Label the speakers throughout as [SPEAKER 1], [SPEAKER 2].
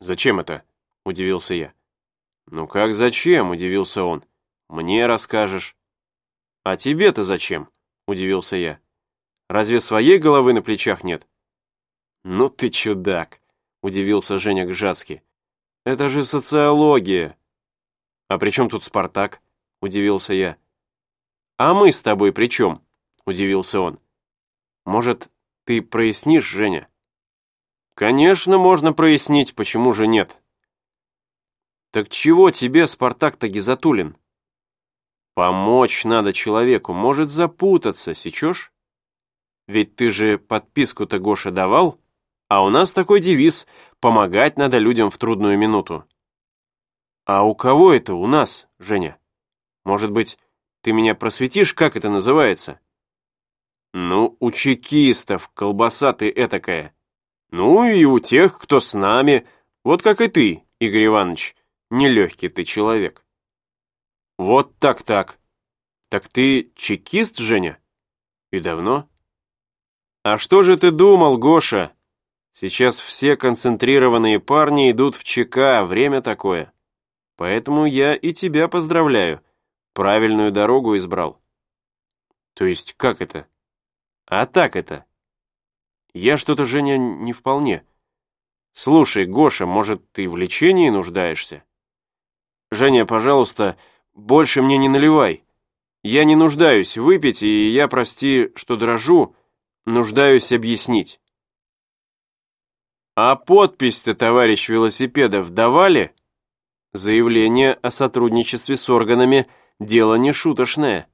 [SPEAKER 1] «Зачем это?» — удивился я. «Ну как зачем?» — удивился он. «Мне расскажешь». «А тебе-то зачем?» — удивился я. «Разве своей головы на плечах нет?» «Ну ты чудак!» — удивился Женя Гжатский. «Это же социология!» «А при чем тут Спартак?» — удивился я. «А мы с тобой при чем?» — удивился он. «Может, ты прояснишь, Женя?» «Конечно, можно прояснить, почему же нет?» «Так чего тебе, Спартак-то Гизатуллин?» «Помочь надо человеку, может запутаться, сечешь?» «Ведь ты же подписку-то, Гоша, давал?» А у нас такой девиз «Помогать надо людям в трудную минуту». А у кого это у нас, Женя? Может быть, ты меня просветишь, как это называется? Ну, у чекистов, колбаса ты этакая. Ну и у тех, кто с нами, вот как и ты, Игорь Иванович, нелегкий ты человек. Вот так-так. Так ты чекист, Женя? И давно? А что же ты думал, Гоша? Сейчас все концентрированные парни идут в ЧК, время такое. Поэтому я и тебя поздравляю. Правильную дорогу избрал. То есть как это? А так это. Я что-то, Женя, не вполне. Слушай, Гоша, может, ты в лечении нуждаешься? Женя, пожалуйста, больше мне не наливай. Я не нуждаюсь выпить, и я, прости, что дрожу, нуждаюсь объяснить. «А подпись-то, товарищ Велосипедов, давали?» Заявление о сотрудничестве с органами – дело не шуточное.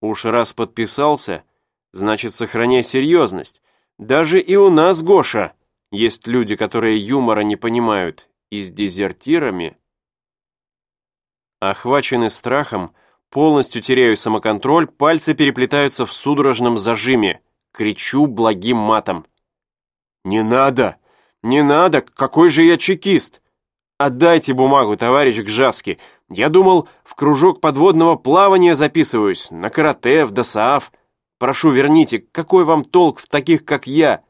[SPEAKER 1] Уж раз подписался, значит, сохраняй серьезность. Даже и у нас, Гоша, есть люди, которые юмора не понимают, и с дезертирами. Охваченный страхом, полностью теряю самоконтроль, пальцы переплетаются в судорожном зажиме. Кричу благим матом. «Не надо! «Не надо, какой же я чекист!» «Отдайте бумагу, товарищ Гжавский. Я думал, в кружок подводного плавания записываюсь, на карате, в ДОСААФ. Прошу, верните, какой вам толк в таких, как я?»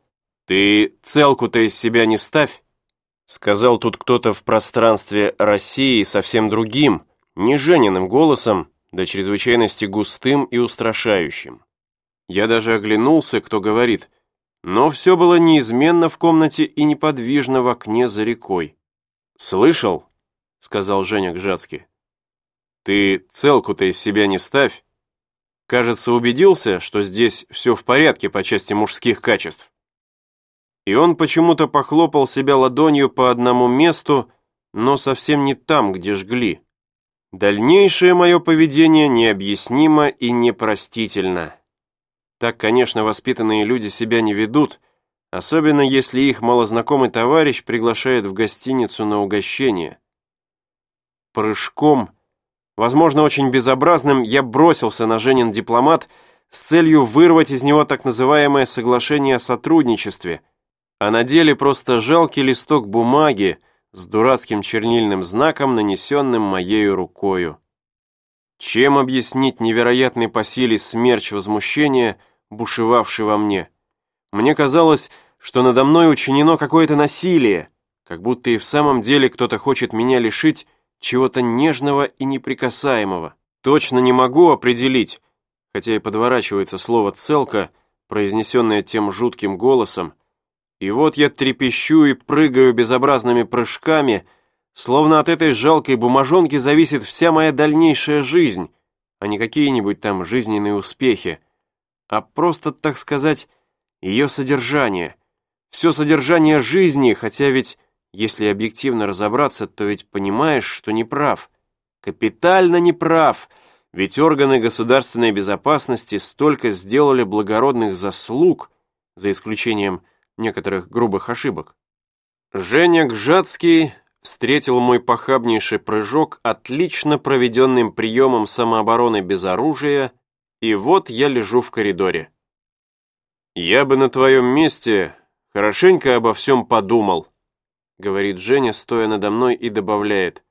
[SPEAKER 1] «Ты целку-то из себя не ставь», — сказал тут кто-то в пространстве России совсем другим, не Жениным голосом, до чрезвычайности густым и устрашающим. Я даже оглянулся, кто говорит — но все было неизменно в комнате и неподвижно в окне за рекой. «Слышал?» — сказал Женя Гжатский. «Ты целку-то из себя не ставь. Кажется, убедился, что здесь все в порядке по части мужских качеств». И он почему-то похлопал себя ладонью по одному месту, но совсем не там, где жгли. Дальнейшее мое поведение необъяснимо и непростительно. Так, конечно, воспитанные люди себя не ведут, особенно если их малознакомый товарищ приглашает в гостиницу на угощение. Прыжком, возможно, очень безобразным, я бросился на Женин дипломат с целью вырвать из него так называемое соглашение о сотрудничестве, а на деле просто жалкий листок бумаги с дурацким чернильным знаком, нанесенным моею рукою. Чем объяснить невероятный по силе смерч возмущения, бушевавший во мне. Мне казалось, что надо мной учинено какое-то насилие, как будто и в самом деле кто-то хочет меня лишить чего-то нежного и неприкасаемого. Точно не могу определить, хотя и подворачивается слово «целка», произнесенное тем жутким голосом, и вот я трепещу и прыгаю безобразными прыжками, словно от этой жалкой бумажонки зависит вся моя дальнейшая жизнь, а не какие-нибудь там жизненные успехи, а просто, так сказать, ее содержание. Все содержание жизни, хотя ведь, если объективно разобраться, то ведь понимаешь, что не прав. Капитально не прав, ведь органы государственной безопасности столько сделали благородных заслуг, за исключением некоторых грубых ошибок. Женя Гжатский встретил мой похабнейший прыжок отлично проведенным приемом самообороны без оружия и вот я лежу в коридоре. «Я бы на твоем месте хорошенько обо всем подумал», говорит Женя, стоя надо мной и добавляет.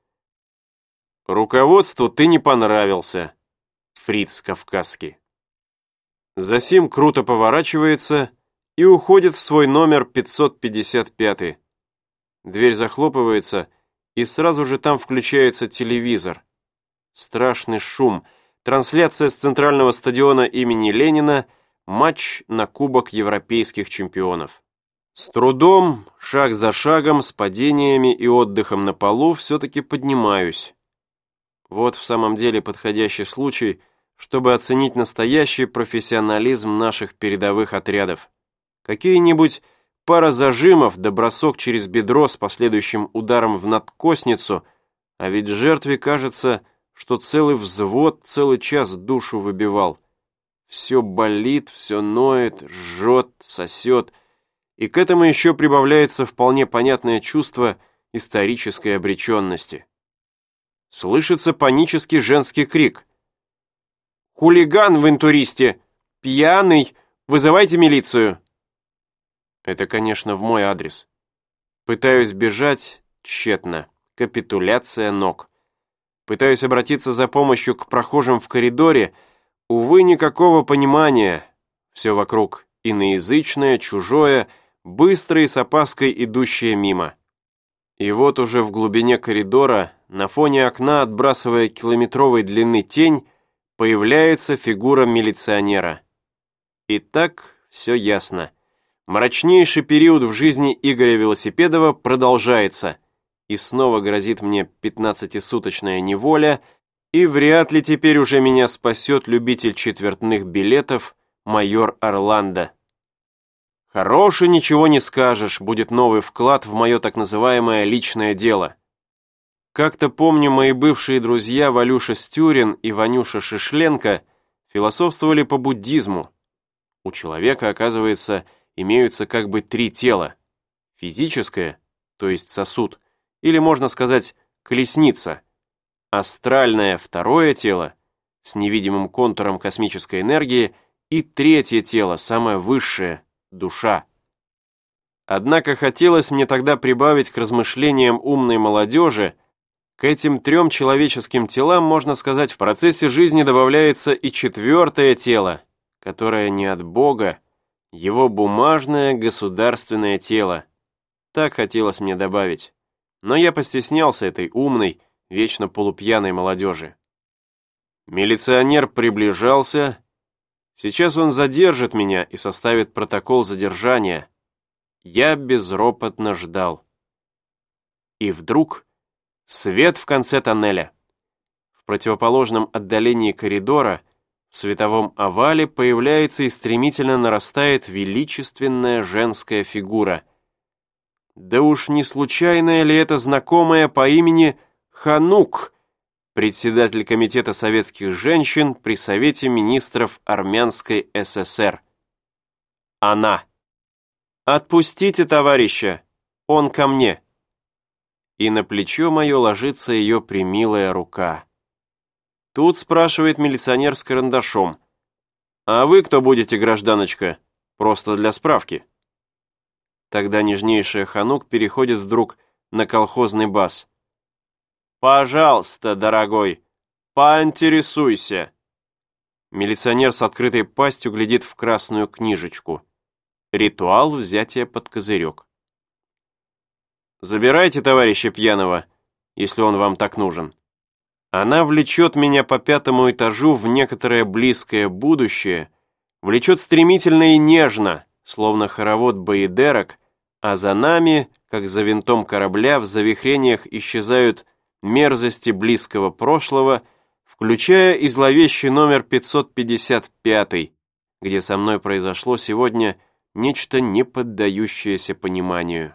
[SPEAKER 1] «Руководству ты не понравился, фриц кавказский». Засим круто поворачивается и уходит в свой номер 555. Дверь захлопывается, и сразу же там включается телевизор. Страшный шум. Трансляция с центрального стадиона имени Ленина. Матч на Кубок Европейских чемпионов. С трудом, шаг за шагом, с падениями и отдыхом на полу все-таки поднимаюсь. Вот в самом деле подходящий случай, чтобы оценить настоящий профессионализм наших передовых отрядов. Какие-нибудь пара зажимов да бросок через бедро с последующим ударом в надкосницу, а ведь жертве кажется, что целый взвод целый час душу выбивал. Все болит, все ноет, жжет, сосет, и к этому еще прибавляется вполне понятное чувство исторической обреченности. Слышится панический женский крик. «Хулиган в интуристе! Пьяный! Вызывайте милицию!» Это, конечно, в мой адрес. Пытаюсь бежать тщетно. Капитуляция ног. Пытаюсь обратиться за помощью к прохожим в коридоре. Увы, никакого понимания. Все вокруг иноязычное, чужое — быстро и с опаской идущая мимо. И вот уже в глубине коридора, на фоне окна, отбрасывая километровой длины тень, появляется фигура милиционера. И так все ясно. Мрачнейший период в жизни Игоря Велосипедова продолжается, и снова грозит мне пятнадцатисуточная неволя, и вряд ли теперь уже меня спасет любитель четвертных билетов майор Орландо. Хороший ничего не скажешь, будет новый вклад в мое так называемое личное дело. Как-то помню, мои бывшие друзья Валюша Стюрин и Ванюша Шишленко философствовали по буддизму. У человека, оказывается, имеются как бы три тела. Физическое, то есть сосуд, или, можно сказать, колесница. Астральное второе тело с невидимым контуром космической энергии и третье тело, самое высшее, душа. Однако хотелось мне тогда прибавить к размышлениям умной молодежи, к этим трем человеческим телам, можно сказать, в процессе жизни добавляется и четвертое тело, которое не от Бога, его бумажное государственное тело. Так хотелось мне добавить. Но я постеснялся этой умной, вечно полупьяной молодежи. Милиционер приближался, Сейчас он задержит меня и составит протокол задержания. Я безропотно ждал. И вдруг свет в конце тоннеля. В противоположном отдалении коридора, в световом овале, появляется и стремительно нарастает величественная женская фигура. Да уж не случайная ли это знакомая по имени Ханук — председатель Комитета советских женщин при Совете министров Армянской ССР. Она. «Отпустите товарища, он ко мне». И на плечо мое ложится ее примилая рука. Тут спрашивает милиционер с карандашом. «А вы кто будете, гражданочка? Просто для справки». Тогда нежнейшая Ханук переходит вдруг на колхозный бас. «Пожалуйста, дорогой, поинтересуйся». Милиционер с открытой пастью глядит в красную книжечку. Ритуал взятия под козырек. «Забирайте товарища пьяного, если он вам так нужен». Она влечет меня по пятому этажу в некоторое близкое будущее, влечет стремительно и нежно, словно хоровод боедерок, а за нами, как за винтом корабля, в завихрениях исчезают мерзости близкого прошлого, включая и зловещий номер 555, где со мной произошло сегодня нечто не поддающееся пониманию.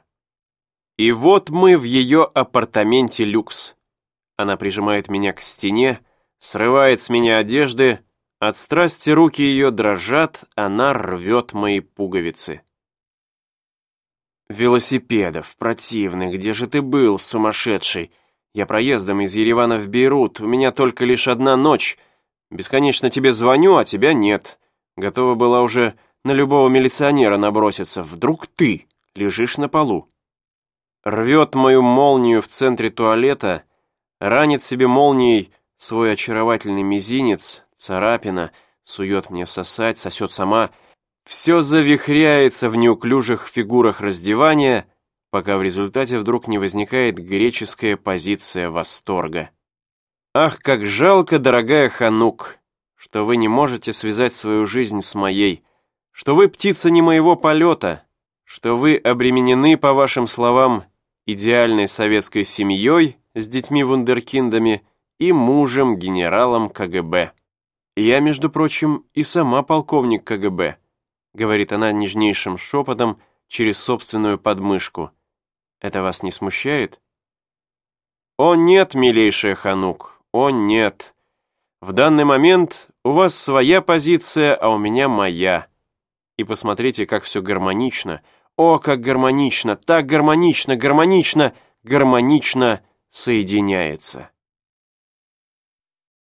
[SPEAKER 1] И вот мы в ее апартаменте люкс. Она прижимает меня к стене, срывает с меня одежды, от страсти руки ее дрожат, она рвет мои пуговицы. «Велосипедов, противный, где же ты был, сумасшедший?» Я проездом из Еревана в Бейрут, у меня только лишь одна ночь. Бесконечно тебе звоню, а тебя нет. Готова была уже на любого милиционера наброситься. Вдруг ты лежишь на полу. Рвет мою молнию в центре туалета, ранит себе молнией свой очаровательный мизинец, царапина, сует мне сосать, сосет сама. Все завихряется в неуклюжих фигурах раздевания, пока в результате вдруг не возникает греческая позиция восторга. Ах, как жалко, дорогая Ханук, что вы не можете связать свою жизнь с моей, что вы птица не моего полета, что вы обременены, по вашим словам, идеальной советской семьей с детьми-вундеркиндами и мужем генералом КГБ. Я, между прочим, и сама полковник КГБ, говорит она нежнейшим шепотом через собственную подмышку. Это вас не смущает? О нет, милейшая Ханук, о нет. В данный момент у вас своя позиция, а у меня моя. И посмотрите, как все гармонично. О, как гармонично, так гармонично, гармонично, гармонично соединяется.